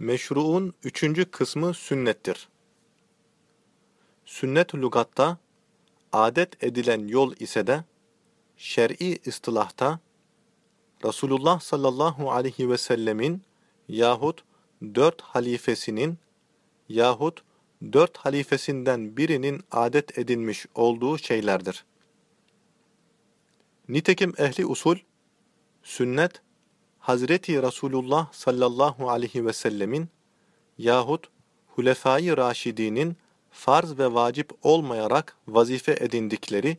Meşruun üçüncü kısmı sünnettir. Sünnet lügatta, adet edilen yol ise de, şer'i ıstılahta, Resulullah sallallahu aleyhi ve sellemin yahut dört halifesinin yahut dört halifesinden birinin adet edilmiş olduğu şeylerdir. Nitekim ehli usul, sünnet, Hazreti Resulullah sallallahu aleyhi ve sellemin yahut Hulefai Raşidinin farz ve vacip olmayarak vazife edindikleri,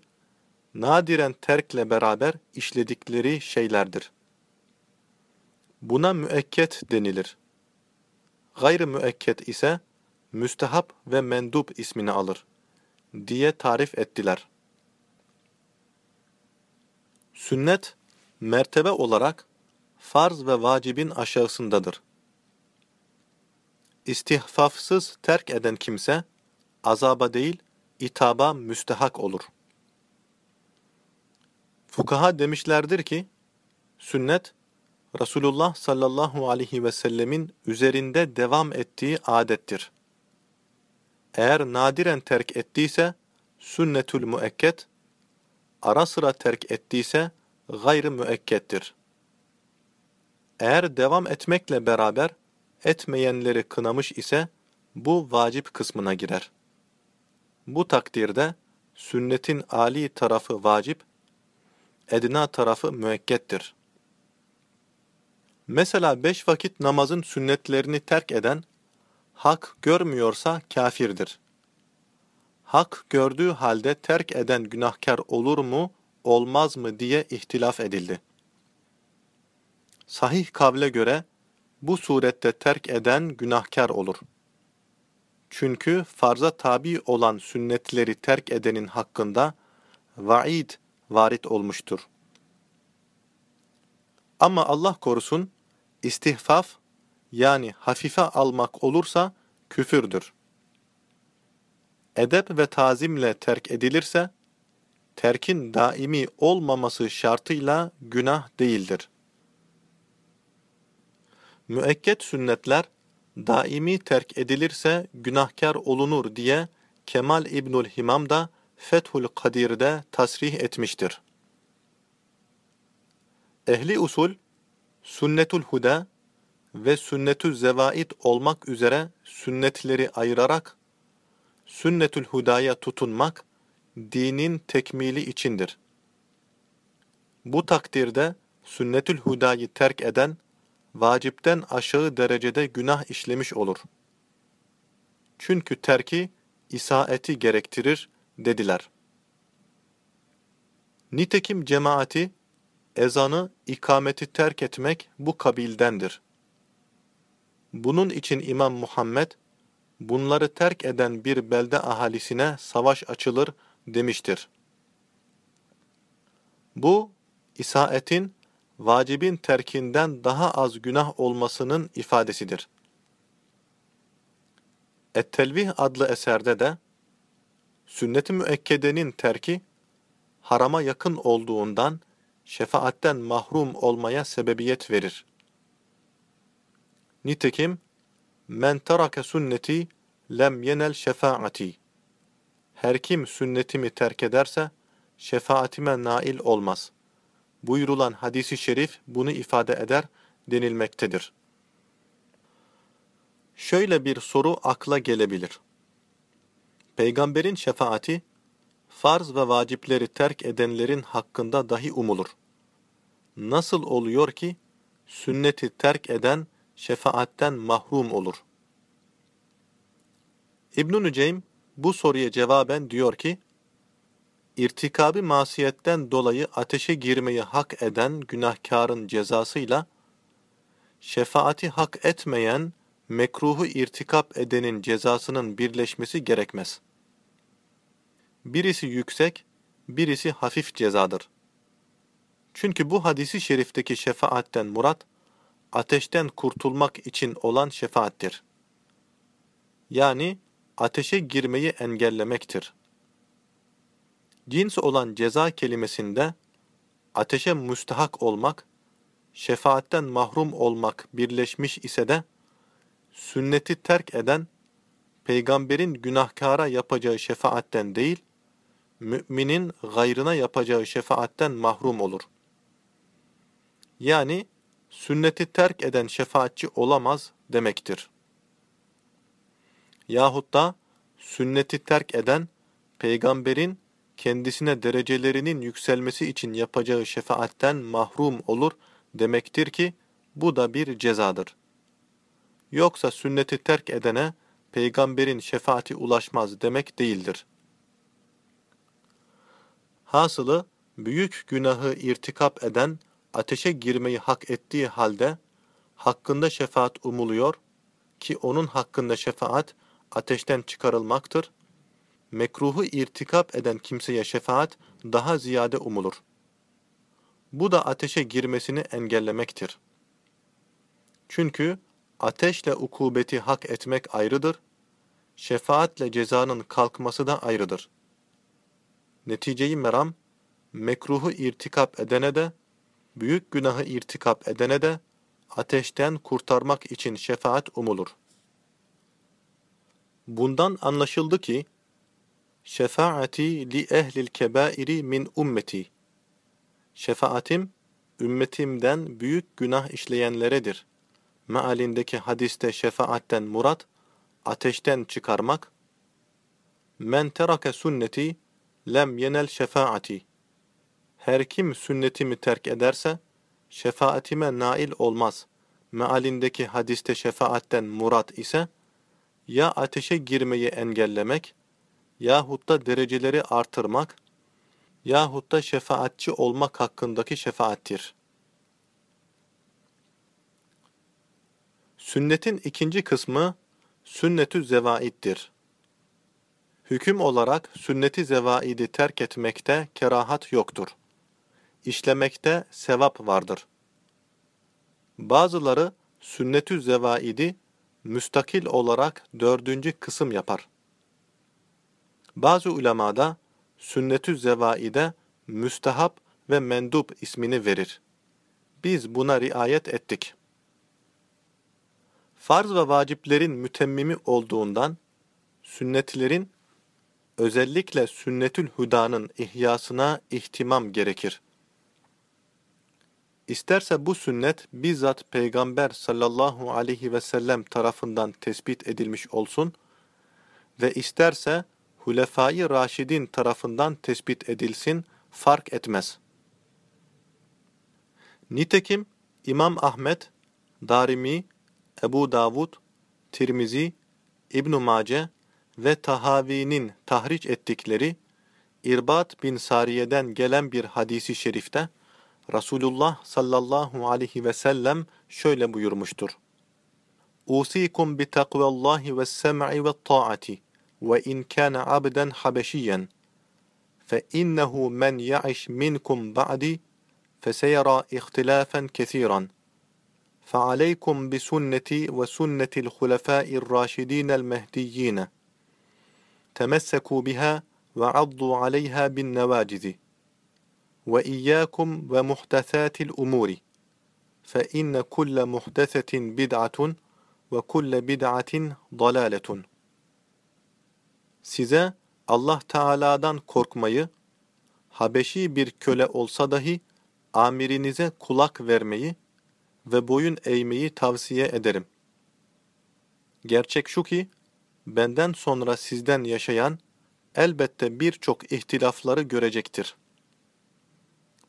nadiren terkle beraber işledikleri şeylerdir. Buna müekket denilir. Gayrı müekket ise müstehap ve mendup ismini alır diye tarif ettiler. Sünnet, mertebe olarak farz ve vacibin aşağısındadır. İstihfafsız terk eden kimse, azaba değil, itaba müstehak olur. Fukaha demişlerdir ki, sünnet, Resulullah sallallahu aleyhi ve sellemin üzerinde devam ettiği adettir. Eğer nadiren terk ettiyse, sünnetül müekket, ara sıra terk ettiyse, gayrı müekkettir. Eğer devam etmekle beraber etmeyenleri kınamış ise bu vacip kısmına girer. Bu takdirde sünnetin âli tarafı vacip, edna tarafı müekkettir. Mesela beş vakit namazın sünnetlerini terk eden, hak görmüyorsa kafirdir. Hak gördüğü halde terk eden günahkar olur mu, olmaz mı diye ihtilaf edildi. Sahih kavle göre bu surette terk eden günahkar olur. Çünkü farza tabi olan sünnetleri terk edenin hakkında vaid varit olmuştur. Ama Allah korusun, istihfaf yani hafife almak olursa küfürdür. Edep ve tazimle terk edilirse, terkin daimi olmaması şartıyla günah değildir. Müekket sünnetler, daimi terk edilirse günahkar olunur diye Kemal İbnül Himam da Fethül Kadir'de tasrih etmiştir. Ehli usul, sünnetül huda ve sünnetül zevaid olmak üzere sünnetleri ayırarak, sünnetül hudaya tutunmak, dinin tekmili içindir. Bu takdirde sünnetül hudayı terk eden, vacipten aşağı derecede günah işlemiş olur. Çünkü terki, isaeti gerektirir, dediler. Nitekim cemaati, ezanı, ikameti terk etmek bu kabildendir. Bunun için İmam Muhammed, bunları terk eden bir belde ahalisine savaş açılır demiştir. Bu, isaetin, vacibin terkinden daha az günah olmasının ifadesidir. Et-Telvih adlı eserde de, sünnet-i müekkedenin terki, harama yakın olduğundan, şefaatten mahrum olmaya sebebiyet verir. Nitekim, men terake sünneti lem yenel şefaati. Her kim sünnetimi terk ederse, şefaatime nail olmaz. Buyurulan hadisi şerif bunu ifade eder denilmektedir. Şöyle bir soru akla gelebilir. Peygamberin şefaati, farz ve vacipleri terk edenlerin hakkında dahi umulur. Nasıl oluyor ki, sünneti terk eden şefaatten mahrum olur? İbn-i bu soruya cevaben diyor ki, irtikabı masiyetten dolayı ateşe girmeyi hak eden günahkarın cezasıyla, şefaati hak etmeyen, mekruhu irtikap edenin cezasının birleşmesi gerekmez. Birisi yüksek, birisi hafif cezadır. Çünkü bu hadisi şerifteki şefaatten murat, ateşten kurtulmak için olan şefaattir. Yani ateşe girmeyi engellemektir. Cins olan ceza kelimesinde ateşe müstahak olmak, şefaatten mahrum olmak birleşmiş ise de, sünneti terk eden, peygamberin günahkara yapacağı şefaatten değil, müminin gayrına yapacağı şefaatten mahrum olur. Yani sünneti terk eden şefaatçi olamaz demektir. Yahut da sünneti terk eden, peygamberin kendisine derecelerinin yükselmesi için yapacağı şefaatten mahrum olur demektir ki, bu da bir cezadır. Yoksa sünneti terk edene, peygamberin şefaati ulaşmaz demek değildir. Hasılı, büyük günahı irtikap eden, ateşe girmeyi hak ettiği halde, hakkında şefaat umuluyor ki onun hakkında şefaat ateşten çıkarılmaktır. Mekruhu irtikap eden kimseye şefaat daha ziyade umulur. Bu da ateşe girmesini engellemektir. Çünkü ateşle ukubeti hak etmek ayrıdır, şefaatle cezanın kalkması da ayrıdır. Neticeyi meram, mekruhu irtikap edene de, büyük günahı irtikap edene de, ateşten kurtarmak için şefaat umulur. Bundan anlaşıldı ki, şefaati li ehlil kebairi min ummeti. Şefaatim, ümmetimden büyük günah işleyenleredir. Mealindeki hadiste şefaatten murat, ateşten çıkarmak. Men terake sünneti, lem yenel şefaati. Her kim sünnetimi terk ederse, şefaatime nail olmaz. Mealindeki hadiste şefaatten murat ise, ya ateşe girmeyi engellemek, yahut da dereceleri artırmak, yahut da şefaatçi olmak hakkındaki şefaattir. Sünnetin ikinci kısmı, sünnetü zevaittir. Hüküm olarak sünneti zevaidi terk etmekte kerahat yoktur. İşlemekte sevap vardır. Bazıları sünnetü zevaidi müstakil olarak dördüncü kısım yapar. Bazı ulemada sünnetü zevaide müstehap ve mendup ismini verir. Biz buna riayet ettik. Farz ve vaciplerin mütemmimi olduğundan, sünnetlerin, özellikle sünnetül hudanın ihyasına ihtimam gerekir. İsterse bu sünnet bizzat Peygamber sallallahu aleyhi ve sellem tarafından tespit edilmiş olsun ve isterse Hulefai Raşidin tarafından tespit edilsin, fark etmez. Nitekim İmam Ahmet, Darimi, Ebu Davud, Tirmizi, İbn Mace ve Tahavi'nin tahriç ettikleri İrbat bin Sariye'den gelen bir hadisi şerifte Resulullah sallallahu aleyhi ve sellem şöyle buyurmuştur. Usikum bi takvallahi ve sem'i ve taati kana abden habeşiyen fe innehu men ya'iş minkum ba'di feseyara ihtilafen kesiran. فعليكم بسنتي وسنة الخلفاء الراشدين المهديين. تمسكوا بها وعضوا عليها بالنواجذ. وإياكم ومحدثات الأمور. فإن كل محدثة بدعة وكل بدعة ضلالة. Size Allah Teala'dan korkmayı, Habeşi bir köle olsa dahi amirinize kulak vermeyi ve boyun eğmeyi tavsiye ederim. Gerçek şu ki, benden sonra sizden yaşayan elbette birçok ihtilafları görecektir.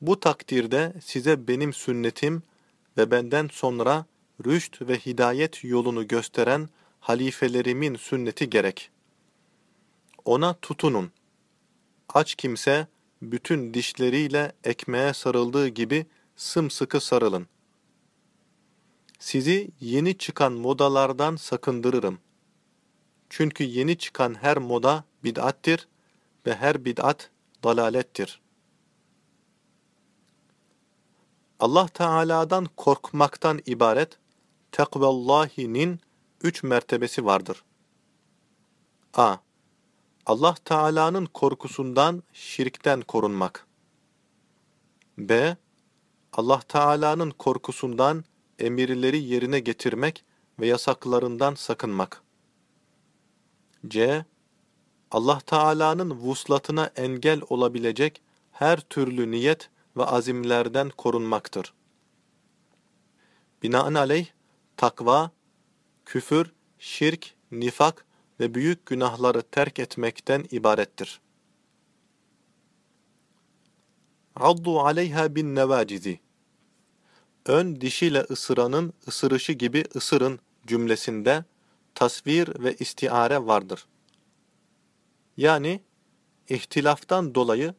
Bu takdirde size benim sünnetim ve benden sonra rüşt ve hidayet yolunu gösteren halifelerimin sünneti gerek. Ona tutunun. Aç kimse bütün dişleriyle ekmeğe sarıldığı gibi sımsıkı sarılın. Sizi yeni çıkan modalardan sakındırırım. Çünkü yeni çıkan her moda bid'attir ve her bid'at dalalettir. Allah Teala'dan korkmaktan ibaret tekvallahi'nin üç mertebesi vardır. A. Allah Teala'nın korkusundan şirkten korunmak. B. Allah Teala'nın korkusundan emirleri yerine getirmek ve yasaklarından sakınmak. C. Allah Teala'nın vuslatına engel olabilecek her türlü niyet ve azimlerden korunmaktır. Binaenaleyh, takva, küfür, şirk, nifak ve büyük günahları terk etmekten ibarettir. Addu aleyha bin nevacizi Ön dişiyle ısıranın ısırışı gibi ısırın cümlesinde tasvir ve istiare vardır. Yani ihtilaftan dolayı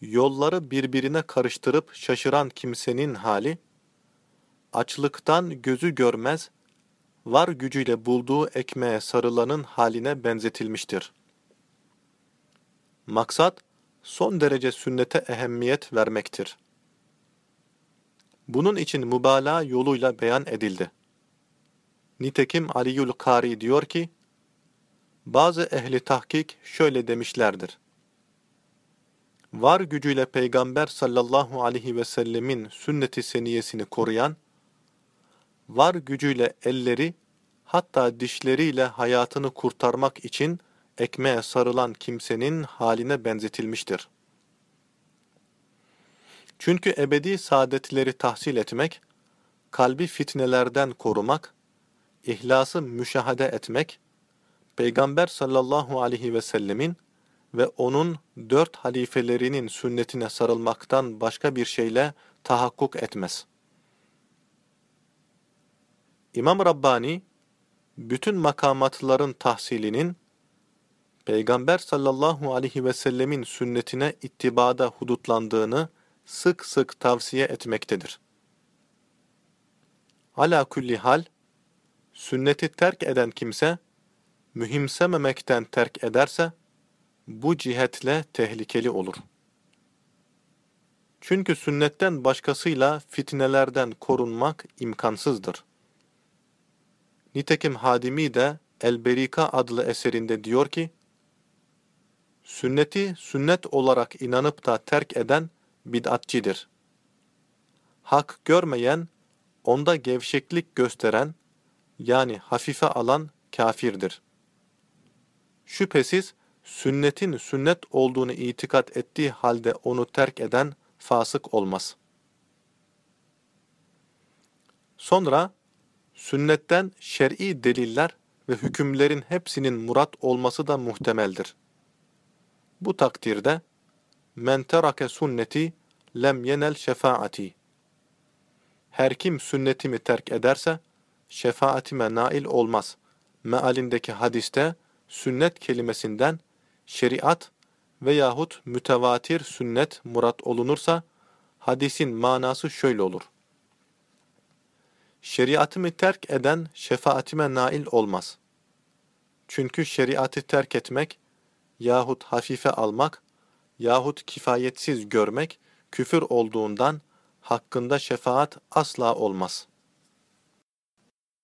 yolları birbirine karıştırıp şaşıran kimsenin hali, açlıktan gözü görmez, var gücüyle bulduğu ekmeğe sarılanın haline benzetilmiştir. Maksat, son derece sünnete ehemmiyet vermektir. Bunun için mübalağa yoluyla beyan edildi. Nitekim Aliyül Kari diyor ki, bazı ehli tahkik şöyle demişlerdir. Var gücüyle Peygamber sallallahu aleyhi ve sellemin sünnet-i seniyesini koruyan, var gücüyle elleri, hatta dişleriyle hayatını kurtarmak için ekmeğe sarılan kimsenin haline benzetilmiştir. Çünkü ebedi saadetleri tahsil etmek, kalbi fitnelerden korumak, ihlası müşahede etmek, Peygamber sallallahu aleyhi ve sellemin ve onun dört halifelerinin sünnetine sarılmaktan başka bir şeyle tahakkuk etmez. İmam Rabbani, bütün makamatların tahsilinin, Peygamber sallallahu aleyhi ve sellemin sünnetine ittibada hudutlandığını sık sık tavsiye etmektedir. Ala külli hal, sünneti terk eden kimse, mühimsememekten terk ederse, bu cihetle tehlikeli olur. Çünkü sünnetten başkasıyla fitnelerden korunmak imkansızdır. Nitekim Hadimi de El-Berika adlı eserinde diyor ki, Sünneti sünnet olarak inanıp da terk eden bid'atçidir. Hak görmeyen, onda gevşeklik gösteren, yani hafife alan kafirdir. Şüphesiz sünnetin sünnet olduğunu itikat ettiği halde onu terk eden fasık olmaz. Sonra sünnetten şer'i deliller ve hükümlerin hepsinin murat olması da muhtemeldir. Bu takdirde men terake sünneti lem yenel şefaati her kim sünnetimi terk ederse şefaatime nail olmaz. Mealindeki hadiste sünnet kelimesinden şeriat veyahut mütevatir sünnet murat olunursa, hadisin manası şöyle olur. Şeriatımı terk eden şefaatime nail olmaz. Çünkü şeriatı terk etmek yahut hafife almak yahut kifayetsiz görmek küfür olduğundan hakkında şefaat asla olmaz.''